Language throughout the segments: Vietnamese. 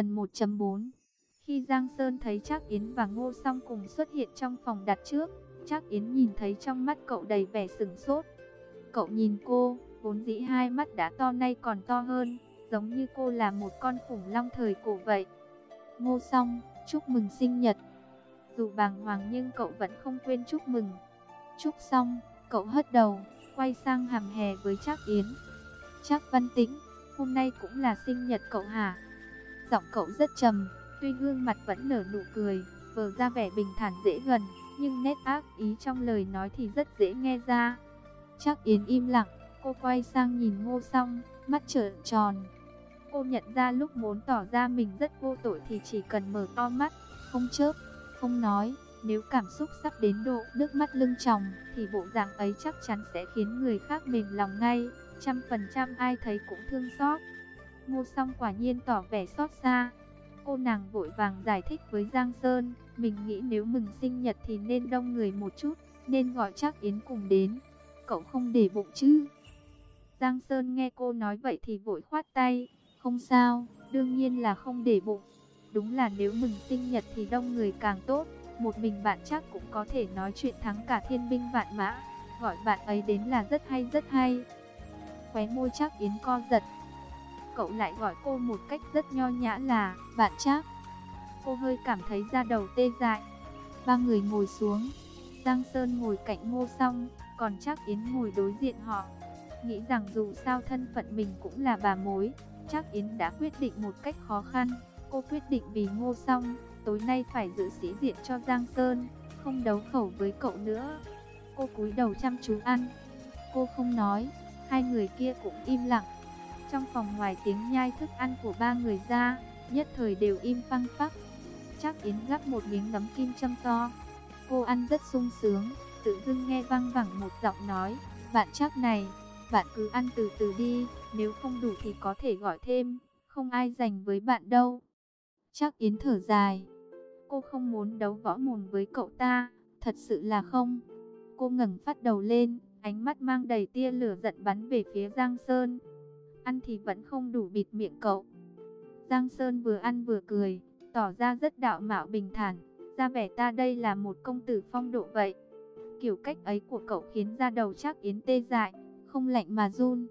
Phần 1.4 Khi Giang Sơn thấy Trác Yến và Ngô Song cùng xuất hiện trong phòng đặt trước, Trác Yến nhìn thấy trong mắt cậu đầy vẻ sửng sốt. Cậu nhìn cô, vốn dĩ hai mắt đã to nay còn to hơn, giống như cô là một con khủng long thời cổ vậy. Ngô Song, chúc mừng sinh nhật. Dù bàng hoàng nhưng cậu vẫn không quên chúc mừng. Chúc xong, cậu hất đầu, quay sang hàm hè với Trác Yến. Trác Văn Tĩnh, hôm nay cũng là sinh nhật cậu hả? Giọng cậu rất trầm, tuy gương mặt vẫn nở nụ cười, vờ ra vẻ bình thản dễ gần, nhưng nét ác ý trong lời nói thì rất dễ nghe ra. Trác Yến im lặng, cô quay sang nhìn Ngô Song, mắt trợn tròn. Cô nhận ra lúc muốn tỏ ra mình rất vô tội thì chỉ cần mở to mắt, không chớp, không nói. Nếu cảm xúc sắp đến độ nước mắt lưng tròng thì bộ dạng ấy chắc chắn sẽ khiến người khác mềm lòng ngay. Trăm phần trăm ai thấy cũng thương xót. Ngô song quả nhiên tỏ vẻ xót xa. Cô nàng vội vàng giải thích với Giang Sơn. Mình nghĩ nếu mừng sinh nhật thì nên đông người một chút. Nên gọi chắc Yến cùng đến. Cậu không để bụng chứ. Giang Sơn nghe cô nói vậy thì vội khoát tay. Không sao, đương nhiên là không để bụng. Đúng là nếu mừng sinh nhật thì đông người càng tốt. Một mình bạn chắc cũng có thể nói chuyện thắng cả thiên binh vạn mã. Gọi bạn ấy đến là rất hay rất hay. Khóe môi chắc Yến co giật. Cậu lại gọi cô một cách rất nho nhã là bạn chắc. Cô hơi cảm thấy da đầu tê dại. Ba người ngồi xuống. Giang Sơn ngồi cạnh ngô song, còn chắc Yến ngồi đối diện họ. Nghĩ rằng dù sao thân phận mình cũng là bà mối, chắc Yến đã quyết định một cách khó khăn. Cô quyết định vì ngô song, tối nay phải giữ sĩ diện cho Giang Sơn, không đấu khẩu với cậu nữa. Cô cúi đầu chăm chú ăn. Cô không nói, hai người kia cũng im lặng. Trong phòng ngoài tiếng nhai thức ăn của ba người ra, nhất thời đều im phăng phắc. Chắc Yến gắp một miếng nấm kim châm to. Cô ăn rất sung sướng, tự dưng nghe vang vẳng một giọng nói, bạn chắc này, bạn cứ ăn từ từ đi, nếu không đủ thì có thể gọi thêm, không ai dành với bạn đâu. Chắc Yến thở dài, cô không muốn đấu võ mồm với cậu ta, thật sự là không. Cô ngẩng phát đầu lên, ánh mắt mang đầy tia lửa giận bắn về phía Giang Sơn. Ăn thì vẫn không đủ bịt miệng cậu. Giang Sơn vừa ăn vừa cười, tỏ ra rất đạo mạo bình thản, ra vẻ ta đây là một công tử phong độ vậy. Kiểu cách ấy của cậu khiến ra đầu chắc yến tê dại, không lạnh mà run.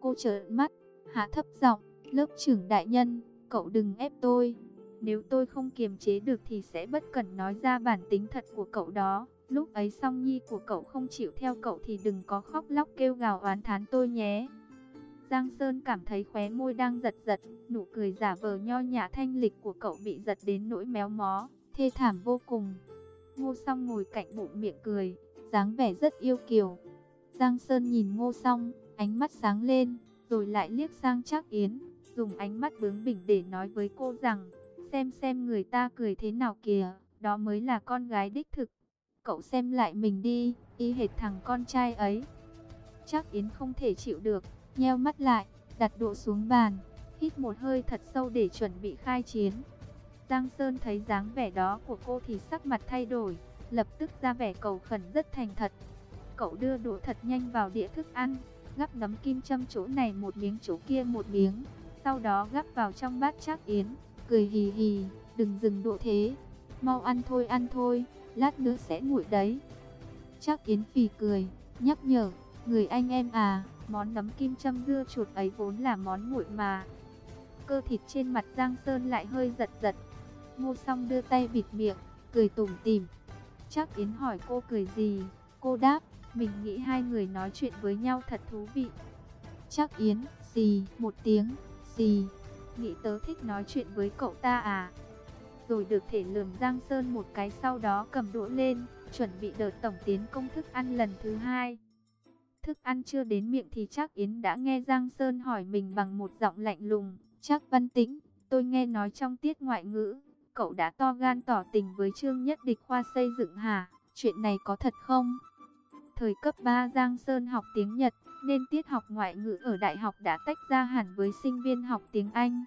Cô trợn mắt, hạ thấp giọng, lớp trưởng đại nhân, cậu đừng ép tôi. Nếu tôi không kiềm chế được thì sẽ bất cẩn nói ra bản tính thật của cậu đó. Lúc ấy song nhi của cậu không chịu theo cậu thì đừng có khóc lóc kêu gào oán thán tôi nhé. Giang Sơn cảm thấy khóe môi đang giật giật, nụ cười giả vờ nho nhã thanh lịch của cậu bị giật đến nỗi méo mó, thê thảm vô cùng. Ngô Song ngồi cạnh bụng miệng cười, dáng vẻ rất yêu kiều. Giang Sơn nhìn Ngô Song, ánh mắt sáng lên, rồi lại liếc sang Trác Yến, dùng ánh mắt bướng bỉnh để nói với cô rằng, xem xem người ta cười thế nào kìa, đó mới là con gái đích thực. Cậu xem lại mình đi, y hệt thằng con trai ấy. Trác Yến không thể chịu được, nheo mắt lại, đặt đũa xuống bàn, hít một hơi thật sâu để chuẩn bị khai chiến. Giang Sơn thấy dáng vẻ đó của cô thì sắc mặt thay đổi, lập tức ra vẻ cầu khẩn rất thành thật. Cậu đưa đũa thật nhanh vào đĩa thức ăn, gắp nấm kim châm chỗ này một miếng chỗ kia một miếng, sau đó gắp vào trong bát chác yến, cười hì hì, đừng dừng đũa thế, mau ăn thôi ăn thôi, lát nữa sẽ nguội đấy. Chắc yến phì cười, nhắc nhở, người anh em à, món nấm kim châm dưa chuột ấy vốn là món nguội mà. Cơ thịt trên mặt Giang Sơn lại hơi giật giật. Ngô song đưa tay bịt miệng, cười tủm tỉm. Chắc Yến hỏi cô cười gì, cô đáp, mình nghĩ hai người nói chuyện với nhau thật thú vị. Chắc Yến, gì một tiếng, gì nghĩ tớ thích nói chuyện với cậu ta à. Rồi được thể lườm Giang Sơn một cái sau đó cầm đũa lên, chuẩn bị đợt tổng tiến công thức ăn lần thứ hai. Thức ăn chưa đến miệng thì chắc Yến đã nghe Giang Sơn hỏi mình bằng một giọng lạnh lùng. Chắc Văn Tĩnh, tôi nghe nói trong tiết ngoại ngữ, cậu đã to gan tỏ tình với Trương Nhất Địch khoa xây dựng hả? Chuyện này có thật không? Thời cấp 3 Giang Sơn học tiếng Nhật, nên tiết học ngoại ngữ ở đại học đã tách ra hẳn với sinh viên học tiếng Anh.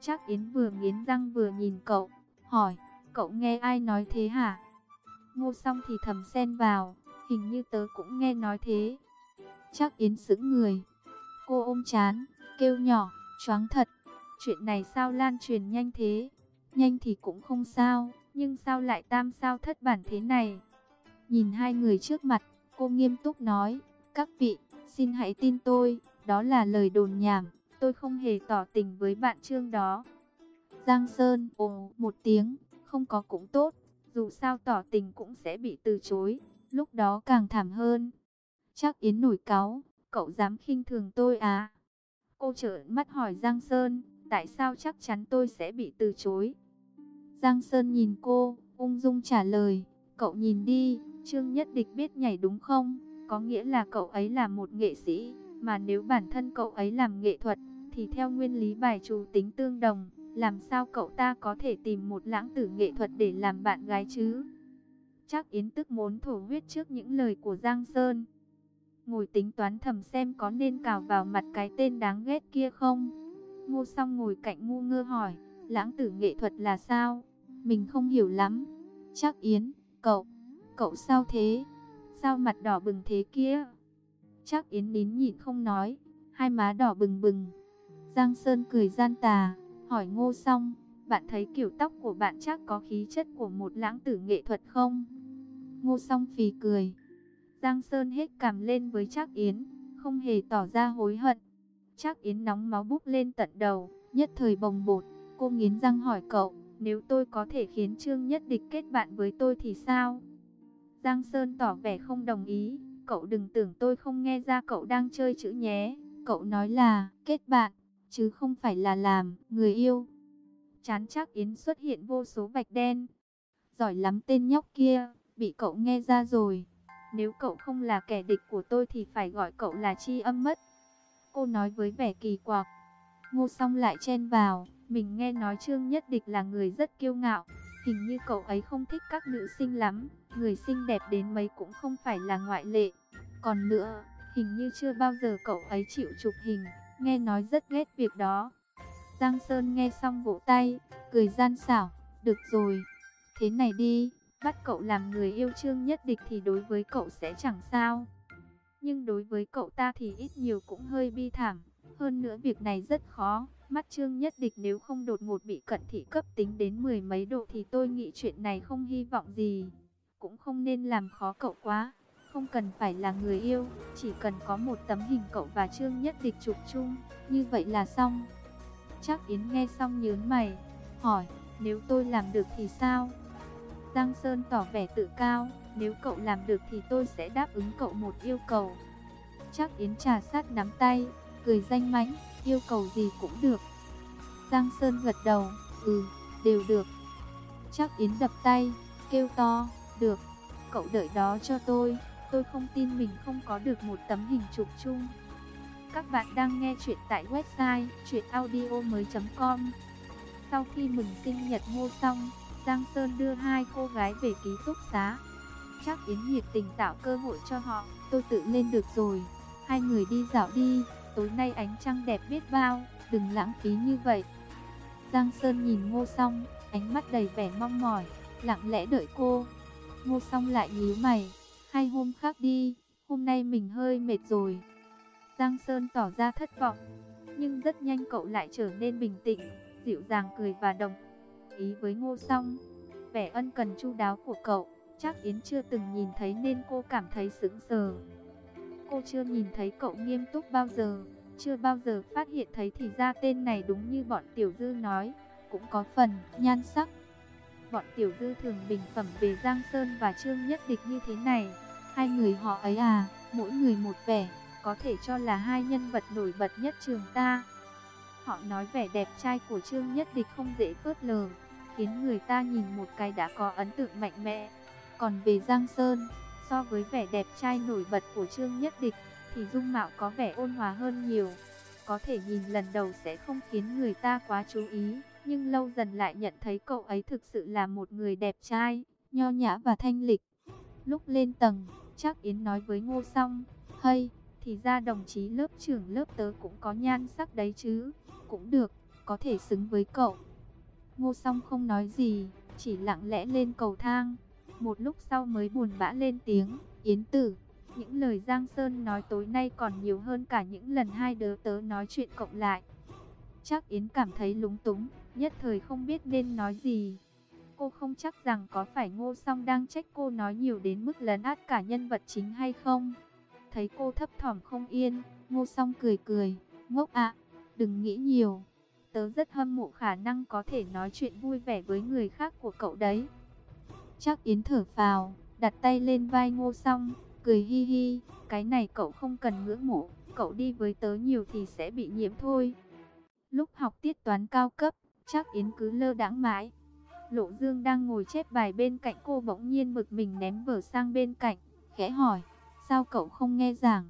Chắc Yến vừa nghiến răng vừa nhìn cậu, hỏi, cậu nghe ai nói thế hả? Ngô xong thì thầm xen vào, hình như tớ cũng nghe nói thế. Chắc Yến sững người, cô ôm chán, kêu nhỏ, choáng thật, Chuyện này sao lan truyền nhanh thế? Nhanh thì cũng không sao, nhưng sao lại tam sao thất bản thế này? Nhìn hai người trước mặt, cô nghiêm túc nói, các vị, xin hãy tin tôi, đó là lời đồn nhảm, tôi không hề tỏ tình với bạn Trương đó. Giang Sơn ồ một tiếng, không có cũng tốt, dù sao tỏ tình cũng sẽ bị từ chối, lúc đó càng thảm hơn. Chắc Yến nổi cáu, cậu dám khinh thường tôi à? Cô trợn mắt hỏi Giang Sơn, tại sao chắc chắn tôi sẽ bị từ chối? Giang Sơn nhìn cô, ung dung trả lời, cậu nhìn đi, Trương Nhất Địch biết nhảy đúng không? Có nghĩa là cậu ấy là một nghệ sĩ, mà nếu bản thân cậu ấy làm nghệ thuật, thì theo nguyên lý bài trù tính tương đồng, làm sao cậu ta có thể tìm một lãng tử nghệ thuật để làm bạn gái chứ? Chắc Yến tức muốn thổ huyết trước những lời của Giang Sơn. Ngồi tính toán thầm xem có nên cào vào mặt cái tên đáng ghét kia không? Ngô song ngồi cạnh ngu ngơ hỏi, lãng tử nghệ thuật là sao? Mình không hiểu lắm. Chắc Yến, cậu, cậu sao thế? Sao mặt đỏ bừng thế kia? Chắc Yến nín nhịn không nói, hai má đỏ bừng bừng. Giang Sơn cười gian tà, hỏi ngô song, bạn thấy kiểu tóc của bạn chắc có khí chất của một lãng tử nghệ thuật không? Ngô song phì cười. Giang Sơn hết cảm lên với Trác Yến, không hề tỏ ra hối hận. Trác Yến nóng máu bốc lên tận đầu, nhất thời bồng bột. Cô nghiến răng hỏi cậu, nếu tôi có thể khiến Trương Nhất Địch kết bạn với tôi thì sao? Giang Sơn tỏ vẻ không đồng ý, cậu đừng tưởng tôi không nghe ra cậu đang chơi chữ nhé. Cậu nói là kết bạn, chứ không phải là làm người yêu. Chán Trác Yến xuất hiện vô số vạch đen. Giỏi lắm tên nhóc kia, bị cậu nghe ra rồi. Nếu cậu không là kẻ địch của tôi thì phải gọi cậu là chi âm mất. Cô nói với vẻ kỳ quặc. Ngô song lại chen vào. Mình nghe nói Trương Nhất Địch là người rất kiêu ngạo. Hình như cậu ấy không thích các nữ sinh lắm. Người xinh đẹp đến mấy cũng không phải là ngoại lệ. Còn nữa, hình như chưa bao giờ cậu ấy chịu chụp hình. Nghe nói rất ghét việc đó. Giang Sơn nghe xong vỗ tay, cười gian xảo. Được rồi, thế này đi, bắt cậu làm người yêu Trương Nhất Địch thì đối với cậu sẽ chẳng sao. Nhưng đối với cậu ta thì ít nhiều cũng hơi bi thảm. Hơn nữa việc này rất khó. Mắt Trương Nhất Địch nếu không đột ngột bị cận thị cấp tính đến mười mấy độ thì tôi nghĩ chuyện này không hy vọng gì. Cũng không nên làm khó cậu quá. Không cần phải là người yêu, chỉ cần có một tấm hình cậu và Trương Nhất Địch chụp chung. Như vậy là xong. Chắc Yến nghe xong nhớn mày, hỏi, nếu tôi làm được thì sao? Giang Sơn tỏ vẻ tự cao, nếu cậu làm được thì tôi sẽ đáp ứng cậu một yêu cầu. Chắc Yến trà sát nắm tay, cười danh mãnh, yêu cầu gì cũng được. Giang Sơn gật đầu, ừ, đều được. Chắc Yến đập tay, kêu to, được, cậu đợi đó cho tôi, tôi không tin mình không có được một tấm hình chụp chung. Các bạn đang nghe chuyện tại website chuyenaudio.com Sau khi mừng sinh nhật mua xong, Giang Sơn đưa hai cô gái về ký túc xá. Chắc Yến nhiệt tình tạo cơ hội cho họ, tôi tự lên được rồi. Hai người đi dạo đi, tối nay ánh trăng đẹp biết bao, đừng lãng phí như vậy. Giang Sơn nhìn ngô Song, ánh mắt đầy vẻ mong mỏi, lặng lẽ đợi cô. Ngô Song lại nhíu mày, hai hôm khác đi, hôm nay mình hơi mệt rồi. Giang Sơn tỏ ra thất vọng, nhưng rất nhanh cậu lại trở nên bình tĩnh, dịu dàng cười và đồng ý với Ngô Song. Vẻ ân cần chu đáo của cậu, chắc Yến chưa từng nhìn thấy nên cô cảm thấy sững sờ. Cô chưa nhìn thấy cậu nghiêm túc bao giờ, chưa bao giờ phát hiện thấy thì ra tên này đúng như bọn Tiểu Dư nói, cũng có phần nhan sắc. Bọn Tiểu Dư thường bình phẩm về Giang Sơn và Trương Nhất Địch như thế này, hai người họ ấy à, mỗi người một vẻ, có thể cho là hai nhân vật nổi bật nhất trường ta. Họ nói vẻ đẹp trai của Trương Nhất Địch không dễ phớt lờ, khiến người ta nhìn một cái đã có ấn tượng mạnh mẽ. Còn về Giang Sơn, so với vẻ đẹp trai nổi bật của Trương Nhất Địch, thì dung mạo có vẻ ôn hòa hơn nhiều. Có thể nhìn lần đầu sẽ không khiến người ta quá chú ý, nhưng lâu dần lại nhận thấy cậu ấy thực sự là một người đẹp trai, nho nhã và thanh lịch. Lúc lên tầng, chắc Yến nói với Ngô Song, hay, thì ra đồng chí lớp trưởng lớp tớ cũng có nhan sắc đấy chứ, cũng được, có thể xứng với cậu. Ngô Song không nói gì, chỉ lặng lẽ lên cầu thang. Một lúc sau mới buồn bã lên tiếng, Yến Tử, những lời Giang Sơn nói tối nay còn nhiều hơn cả những lần hai đứa tớ nói chuyện cộng lại. Chắc Yến cảm thấy lúng túng, nhất thời không biết nên nói gì. Cô không chắc rằng có phải Ngô Song đang trách cô nói nhiều đến mức lấn át cả nhân vật chính hay không. Thấy cô thấp thỏm không yên, Ngô Song cười cười, ngốc ạ, đừng nghĩ nhiều. Tớ rất hâm mộ khả năng có thể nói chuyện vui vẻ với người khác của cậu đấy. Chắc Yến thở phào, đặt tay lên vai Ngô Song, cười hi hi, cái này cậu không cần ngưỡng mộ, cậu đi với tớ nhiều thì sẽ bị nhiễm thôi. Lúc học tiết toán cao cấp, chắc Yến cứ lơ đãng mãi. Lộ Dương đang ngồi chép bài bên cạnh cô bỗng nhiên bực mình ném vở sang bên cạnh, khẽ hỏi, sao cậu không nghe giảng?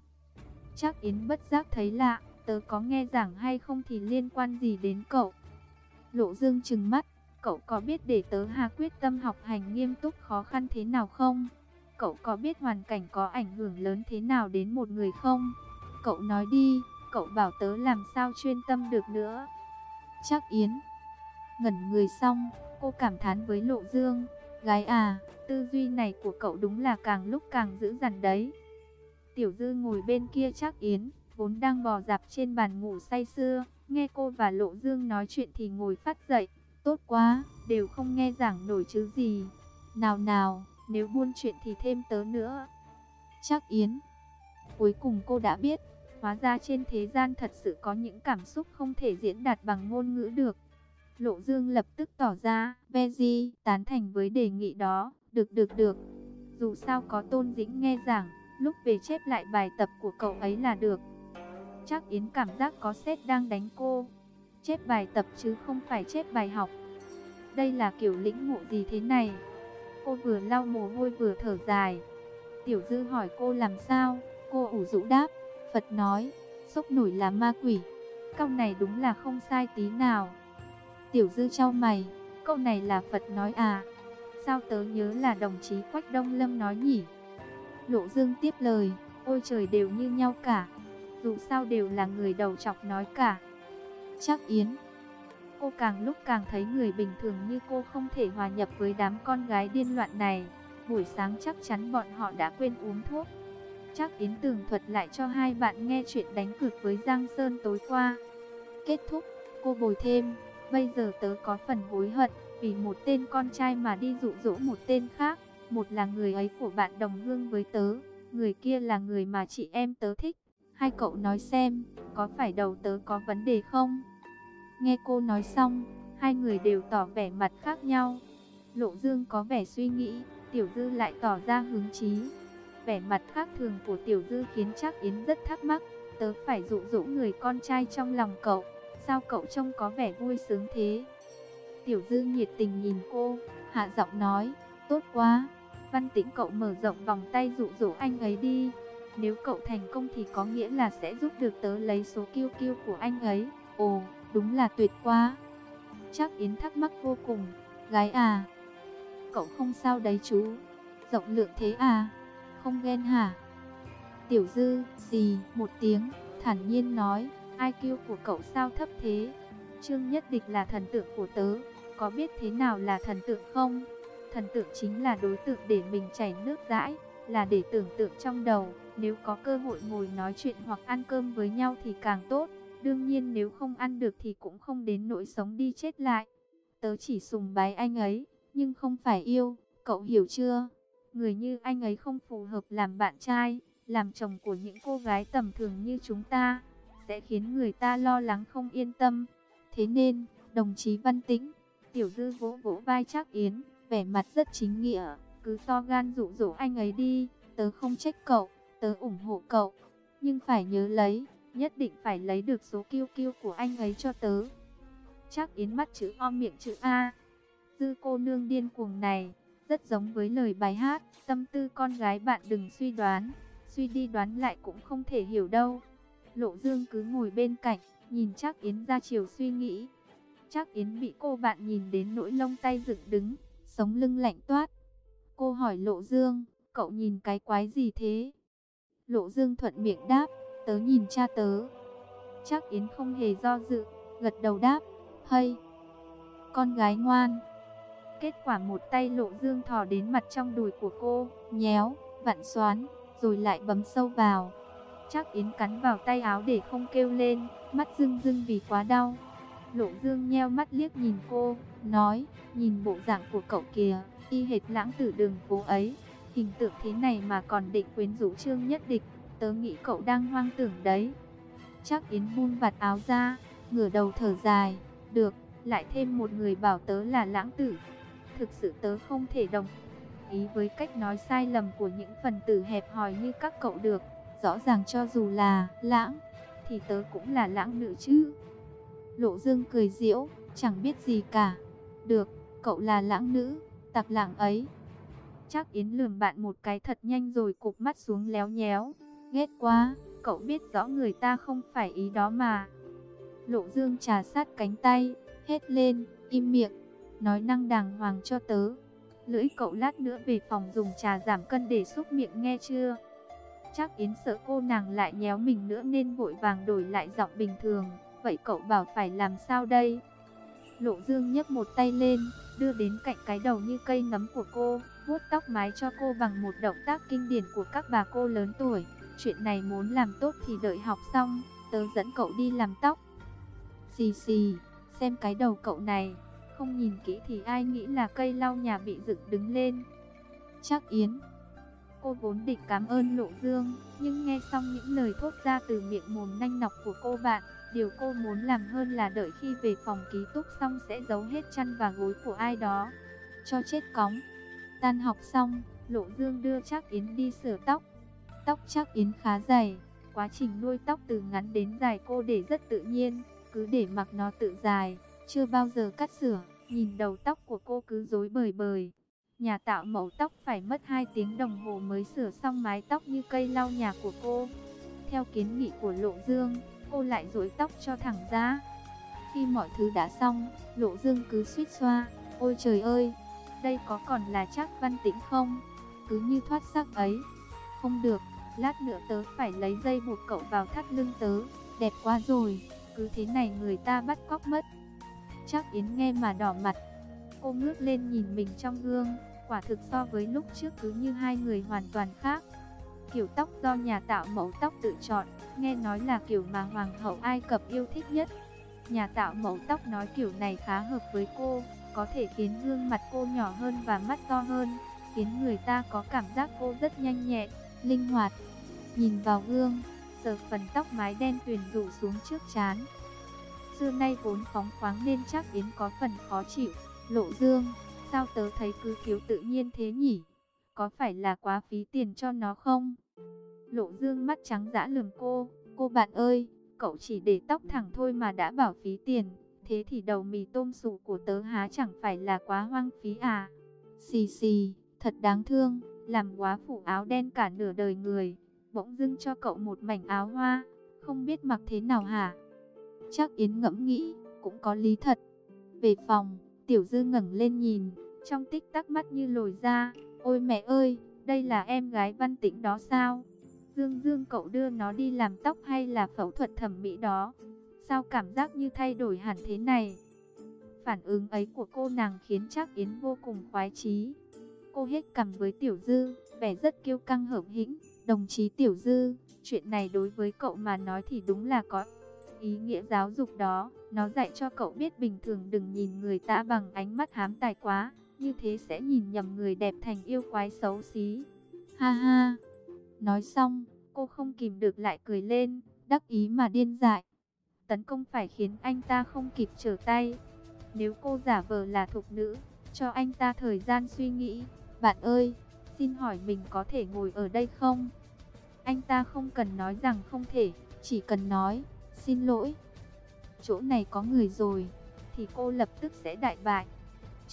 Chắc Yến bất giác thấy lạ, tớ có nghe giảng hay không thì liên quan gì đến cậu? Lộ Dương trừng mắt, cậu có biết để tớ hà quyết tâm học hành nghiêm túc khó khăn thế nào không? Cậu có biết hoàn cảnh có ảnh hưởng lớn thế nào đến một người không? Cậu nói đi, cậu bảo tớ làm sao chuyên tâm được nữa. Chắc Yến. Ngẩn người xong, cô cảm thán với Lộ Dương. Gái à, tư duy này của cậu đúng là càng lúc càng dữ dằn đấy. Tiểu Dư ngồi bên kia chắc Yến, vốn đang bò dạp trên bàn ngủ say sưa. Nghe cô và Lộ Dương nói chuyện thì ngồi phát dậy. Tốt quá, đều không nghe giảng nổi chứ gì. Nào nào, nếu buôn chuyện thì thêm tớ nữa. Chắc Yến. Cuối cùng cô đã biết, hóa ra trên thế gian thật sự có những cảm xúc không thể diễn đạt bằng ngôn ngữ được. Lộ Dương lập tức tỏ ra, Vezi, tán thành với đề nghị đó, được được được. Dù sao có tôn dĩnh nghe giảng, lúc về chép lại bài tập của cậu ấy là được. Chắc Yến cảm giác có sét đang đánh cô. Chép bài tập chứ không phải chép bài học. Đây là kiểu lĩnh ngộ gì thế này? Cô vừa lau mồ hôi vừa thở dài. Tiểu Dư hỏi cô làm sao? Cô ủ rũ đáp. Phật nói, sốc nổi là ma quỷ. Câu này đúng là không sai tí nào. Tiểu Dư trao mày, câu này là Phật nói à? Sao tớ nhớ là đồng chí Quách Đông Lâm nói nhỉ? Lộ Dương tiếp lời, ôi trời đều như nhau cả. Dù sao đều là người đầu chọc nói cả. Chắc Yến, Cô càng lúc càng thấy người bình thường như cô không thể hòa nhập với đám con gái điên loạn này. Buổi sáng chắc chắn bọn họ đã quên uống thuốc. Chắc Yến tường thuật lại cho hai bạn nghe chuyện đánh cược với Giang Sơn tối qua. Kết thúc, cô bồi thêm, bây giờ tớ có phần hối hận, vì một tên con trai mà đi dụ dỗ một tên khác. Một là người ấy của bạn đồng hương với tớ, người kia là người mà chị em tớ thích. Hai cậu nói xem, có phải đầu tớ có vấn đề không? Nghe cô nói xong, hai người đều tỏ vẻ mặt khác nhau. Lộ Dương có vẻ suy nghĩ, Tiểu Dư lại tỏ ra hứng chí. Vẻ mặt khác thường của Tiểu Dư khiến chắc Yến rất thắc mắc, tớ phải dụ dỗ người con trai trong lòng cậu, sao cậu trông có vẻ vui sướng thế? Tiểu Dư nhiệt tình nhìn cô, hạ giọng nói, tốt quá, văn tĩnh cậu mở rộng vòng tay dụ dỗ anh ấy đi. Nếu cậu thành công thì có nghĩa là sẽ giúp được tớ lấy số kiêu kiêu của anh ấy. Ồ, Đúng là tuyệt quá. Chắc Yến thắc mắc vô cùng. Gái à, cậu không sao đấy chú. Rộng lượng thế à, không ghen hả? Tiểu dư, gì một tiếng, thản nhiên nói, IQ của cậu sao thấp thế? Trương Nhất Địch là thần tượng của tớ, có biết thế nào là thần tượng không? Thần tượng chính là đối tượng để mình chảy nước dãi, là để tưởng tượng trong đầu, nếu có cơ hội ngồi nói chuyện hoặc ăn cơm với nhau thì càng tốt. Đương nhiên nếu không ăn được thì cũng không đến nỗi sống đi chết lại. Tớ chỉ sùng bái anh ấy, nhưng không phải yêu, cậu hiểu chưa? Người như anh ấy không phù hợp làm bạn trai, làm chồng của những cô gái tầm thường như chúng ta, sẽ khiến người ta lo lắng không yên tâm. Thế nên, đồng chí Văn Tĩnh, tiểu dư vỗ vỗ vai chắc Yến, vẻ mặt rất chính nghĩa, cứ to gan dụ dỗ anh ấy đi, tớ không trách cậu, tớ ủng hộ cậu, nhưng phải nhớ lấy, nhất định phải lấy được số kiêu kiêu của anh ấy cho tớ. Chắc Yến mắt chữ O miệng chữ A. Dư cô nương điên cuồng này, rất giống với lời bài hát, tâm tư con gái bạn đừng suy đoán, suy đi đoán lại cũng không thể hiểu đâu. Lộ Dương cứ ngồi bên cạnh, nhìn chắc Yến ra chiều suy nghĩ. Chắc Yến bị cô bạn nhìn đến nỗi lông tay dựng đứng, sống lưng lạnh toát. Cô hỏi Lộ Dương, cậu nhìn cái quái gì thế? Lộ Dương thuận miệng đáp, Tớ nhìn cha tớ. Chắc Yến không hề do dự, gật đầu đáp. Hay, con gái ngoan. Kết quả một tay lộ dương thò đến mặt trong đùi của cô, nhéo, vặn xoán, rồi lại bấm sâu vào. Chắc Yến cắn vào tay áo để không kêu lên, mắt rưng rưng vì quá đau. Lộ Dương nheo mắt liếc nhìn cô, nói, nhìn bộ dạng của cậu kìa, y hệt lãng tử đường phố ấy. Hình tượng thế này mà còn định quyến rũ trương nhất địch, tớ nghĩ cậu đang hoang tưởng đấy. Chắc Yến buông vạt áo ra, ngửa đầu thở dài, được, lại thêm một người bảo tớ là lãng tử. Thực sự tớ không thể đồng ý với cách nói sai lầm của những phần tử hẹp hòi như các cậu được. Rõ ràng cho dù là lãng, thì tớ cũng là lãng nữ chứ. Lộ Dương cười diễu, chẳng biết gì cả. Được, cậu là lãng nữ, tạp lãng ấy. Chắc Yến lườm bạn một cái thật nhanh rồi cụp mắt xuống léo nhéo. Ghét quá, cậu biết rõ người ta không phải ý đó mà. Lộ Dương trà sát cánh tay, hét lên, im miệng, nói năng đàng hoàng cho tớ. Lưỡi cậu lát nữa về phòng dùng trà giảm cân để xúc miệng nghe chưa? Chắc Yến sợ cô nàng lại nhéo mình nữa nên vội vàng đổi lại giọng bình thường. Vậy cậu bảo phải làm sao đây? Lộ Dương nhấc một tay lên, đưa đến cạnh cái đầu như cây nấm của cô, vuốt tóc mái cho cô bằng một động tác kinh điển của các bà cô lớn tuổi. Chuyện này muốn làm tốt thì đợi học xong, tớ dẫn cậu đi làm tóc. Xì xì, xem cái đầu cậu này, không nhìn kỹ thì ai nghĩ là cây lau nhà bị dựng đứng lên. Chắc Yến Cô vốn định cảm ơn Lộ Dương, nhưng nghe xong những lời thốt ra từ miệng mồm nanh nọc của cô bạn, điều cô muốn làm hơn là đợi khi về phòng ký túc xong sẽ giấu hết chăn và gối của ai đó. Cho chết cóng. Tan học xong, Lộ Dương đưa Trác Yến đi sửa tóc. Tóc Trác Yến khá dày, quá trình nuôi tóc từ ngắn đến dài cô để rất tự nhiên, cứ để mặc nó tự dài, chưa bao giờ cắt sửa. Nhìn đầu tóc của cô cứ rối bời bời, Nhà tạo mẫu tóc phải mất 2 tiếng đồng hồ mới sửa xong mái tóc như cây lau nhà của cô. Theo kiến nghị của Lộ Dương, cô lại rối tóc cho thẳng ra. Khi mọi thứ đã xong, Lộ Dương cứ suýt xoa. Ôi trời ơi, đây có còn là chắc văn tĩnh không? Cứ như thoát xác ấy. Không được, lát nữa tớ phải lấy dây buộc cậu vào thắt lưng tớ. Đẹp quá rồi, cứ thế này người ta bắt cóc mất. Chắc Yến nghe mà đỏ mặt, Cô ngước lên nhìn mình trong gương, quả thực so với lúc trước cứ như hai người hoàn toàn khác. Kiểu tóc do nhà tạo mẫu tóc tự chọn, nghe nói là kiểu mà Hoàng hậu Ai Cập yêu thích nhất. Nhà tạo mẫu tóc nói kiểu này khá hợp với cô, có thể khiến gương mặt cô nhỏ hơn và mắt to hơn, khiến người ta có cảm giác cô rất nhanh nhẹn, linh hoạt. Nhìn vào gương, sờ phần tóc mái đen tuyền rủ xuống trước chán. Xưa nay vốn phóng khoáng nên chắc Yến có phần khó chịu. Lộ Dương, sao tớ thấy cứ thiếu tự nhiên thế nhỉ? Có phải là quá phí tiền cho nó không? Lộ Dương mắt trắng dã lườm cô, cô bạn ơi, cậu chỉ để tóc thẳng thôi mà đã bảo phí tiền, thế thì đầu mì tôm sụ của tớ há chẳng phải là quá hoang phí à? Xì xì, thật đáng thương, làm quá phủ áo đen cả nửa đời người, bỗng dưng cho cậu một mảnh áo hoa, không biết mặc thế nào hả? Chắc Yến ngẫm nghĩ, cũng có lý thật. Về phòng, Tiểu dư ngẩng lên nhìn, trong tích tắc mắt như lồi ra. Ôi mẹ ơi, đây là em gái văn tĩnh đó sao? Dương Dương cậu đưa nó đi làm tóc hay là phẫu thuật thẩm mỹ đó? Sao cảm giác như thay đổi hẳn thế này? Phản ứng ấy của cô nàng khiến chắc Yến vô cùng khoái chí. Cô hết cầm với Tiểu Dư, vẻ rất kiêu căng hởm hĩnh. Đồng chí Tiểu Dư, chuyện này đối với cậu mà nói thì đúng là có ý nghĩa giáo dục đó. Nó dạy cho cậu biết bình thường đừng nhìn người ta bằng ánh mắt hám tài quá, như thế sẽ nhìn nhầm người đẹp thành yêu quái xấu xí. Ha ha. Nói xong, cô không kìm được lại cười lên, đắc ý mà điên dại. Tấn công phải khiến anh ta không kịp trở tay. Nếu cô giả vờ là thục nữ, cho anh ta thời gian suy nghĩ. Bạn ơi, xin hỏi mình có thể ngồi ở đây không? Anh ta không cần nói rằng không thể, chỉ cần nói, xin lỗi, chỗ này có người rồi, thì cô lập tức sẽ đại bại.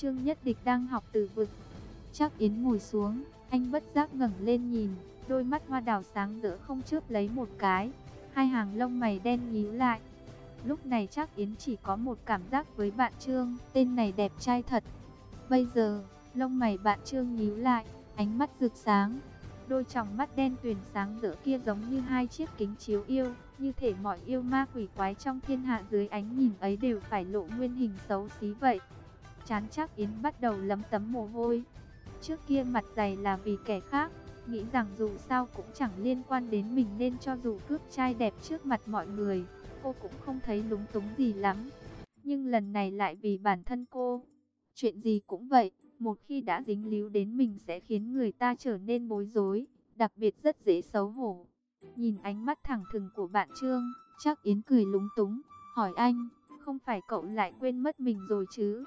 Trương Nhất Địch đang học từ vực. Chắc Yến ngồi xuống, anh bất giác ngẩng lên nhìn, đôi mắt hoa đào sáng rỡ không chớp lấy một cái. Hai hàng lông mày đen nhíu lại. Lúc này chắc Yến chỉ có một cảm giác với bạn Trương, tên này đẹp trai thật. Bây giờ, lông mày bạn Trương nhíu lại, ánh mắt rực sáng. Đôi tròng mắt đen tuyền sáng rỡ kia giống như hai chiếc kính chiếu yêu, như thể mọi yêu ma quỷ quái trong thiên hạ dưới ánh nhìn ấy đều phải lộ nguyên hình xấu xí vậy. Chán chắc Yến bắt đầu lấm tấm mồ hôi. Trước kia mặt dày là vì kẻ khác, nghĩ rằng dù sao cũng chẳng liên quan đến mình nên cho dù cướp trai đẹp trước mặt mọi người, cô cũng không thấy lúng túng gì lắm. nhưng lần này lại vì bản thân cô. Chuyện gì cũng vậy, một khi đã dính líu đến mình sẽ khiến người ta trở nên bối rối, đặc biệt rất dễ xấu hổ. Nhìn ánh mắt thẳng thừng của bạn Trương, chắc Yến cười lúng túng, hỏi anh, không phải cậu lại quên mất mình rồi chứ?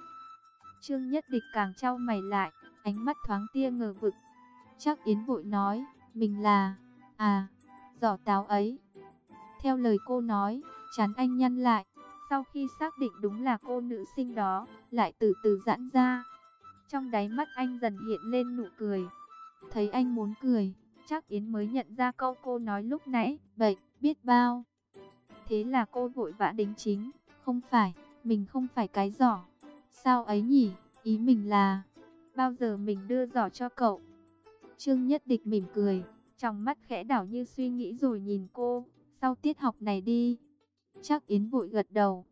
Trương Nhất Địch càng trao mày lại, ánh mắt thoáng tia ngờ vực. Chắc Yến vội nói, mình là, à, giỏ táo ấy. Theo lời cô nói, chán anh nhăn lại, sau khi xác định đúng là cô nữ sinh đó, lại từ từ giãn ra. Trong đáy mắt anh dần hiện lên nụ cười. Thấy anh muốn cười, chắc Yến mới nhận ra câu cô nói lúc nãy, vậy, biết bao. Thế là cô vội vã đính chính, không phải, mình không phải cái giỏ. Sao ấy nhỉ, ý mình là, bao giờ mình đưa giỏ cho cậu. Trương Nhất Địch mỉm cười, trong mắt khẽ đảo như suy nghĩ rồi nhìn cô, sau tiết học này đi. Chắc Yến vội gật đầu.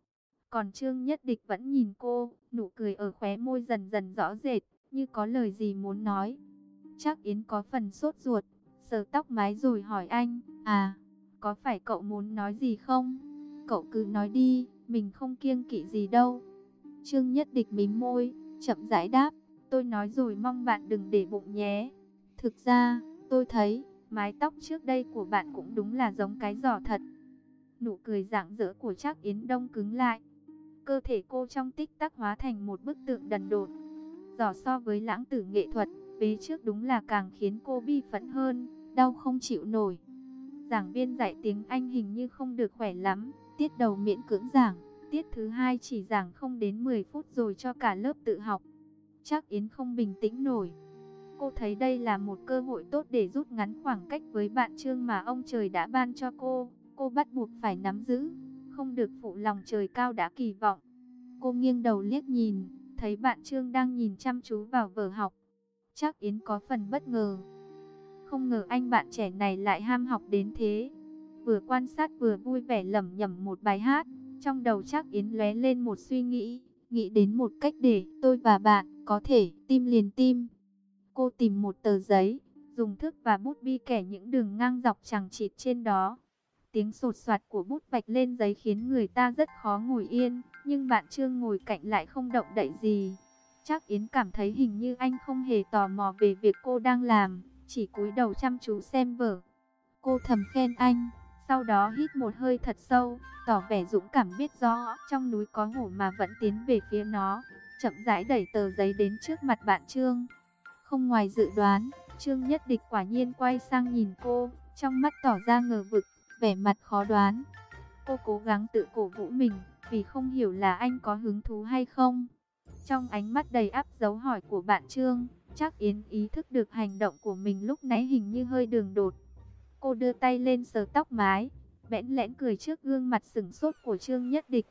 Còn Trương Nhất Địch vẫn nhìn cô, nụ cười ở khóe môi dần dần rõ rệt, như có lời gì muốn nói. Chắc Yến có phần sốt ruột, sờ tóc mái rồi hỏi anh, à, có phải cậu muốn nói gì không? Cậu cứ nói đi, mình không kiêng kỵ gì đâu. Trương Nhất Địch mím môi, chậm rãi đáp, tôi nói rồi mong bạn đừng để bụng nhé. Thực ra, tôi thấy, mái tóc trước đây của bạn cũng đúng là giống cái giỏ thật. Nụ cười rạng rỡ của Trác Yến Đông cứng lại. Cơ thể cô trong tích tắc hóa thành một bức tượng đần đột. Giỏ so với lãng tử nghệ thuật, bế trước đúng là càng khiến cô bi phẫn hơn, đau không chịu nổi. Giảng viên dạy tiếng Anh hình như không được khỏe lắm, tiết đầu miễn cưỡng giảng, tiết thứ hai chỉ giảng không đến 10 phút rồi cho cả lớp tự học. Chắc Yến không bình tĩnh nổi. Cô thấy đây là một cơ hội tốt để rút ngắn khoảng cách với bạn Trương mà ông trời đã ban cho cô. Cô bắt buộc phải nắm giữ, không được phụ lòng trời cao đã kỳ vọng. Cô nghiêng đầu liếc nhìn, thấy bạn Trương đang nhìn chăm chú vào vở học. Chắc Yến có phần bất ngờ. Không ngờ anh bạn trẻ này lại ham học đến thế. Vừa quan sát vừa vui vẻ lẩm nhẩm một bài hát. Trong đầu chắc Yến lóe lên một suy nghĩ, nghĩ đến một cách để tôi và bạn có thể tim liền tim. Cô tìm một tờ giấy, dùng thước và bút bi kẻ những đường ngang dọc chẳng chịt trên đó. Tiếng sột soạt của bút vạch lên giấy khiến người ta rất khó ngồi yên, nhưng bạn Trương ngồi cạnh lại không động đậy gì. Chắc Yến cảm thấy hình như anh không hề tò mò về việc cô đang làm, chỉ cúi đầu chăm chú xem vở. Cô thầm khen anh, sau đó hít một hơi thật sâu, tỏ vẻ dũng cảm biết rõ trong núi có hổ mà vẫn tiến về phía nó. Chậm rãi đẩy tờ giấy đến trước mặt bạn Trương. Không ngoài dự đoán, Trương Nhất Địch quả nhiên quay sang nhìn cô, trong mắt tỏ ra ngờ vực, vẻ mặt khó đoán. Cô cố gắng tự cổ vũ mình, vì không hiểu là anh có hứng thú hay không. Trong ánh mắt đầy áp dấu hỏi của bạn Trương, chắc Yến ý thức được hành động của mình lúc nãy hình như hơi đường đột. Cô đưa tay lên sờ tóc mái, bẽn lẽn cười trước gương mặt sừng sốt của Trương Nhất Địch.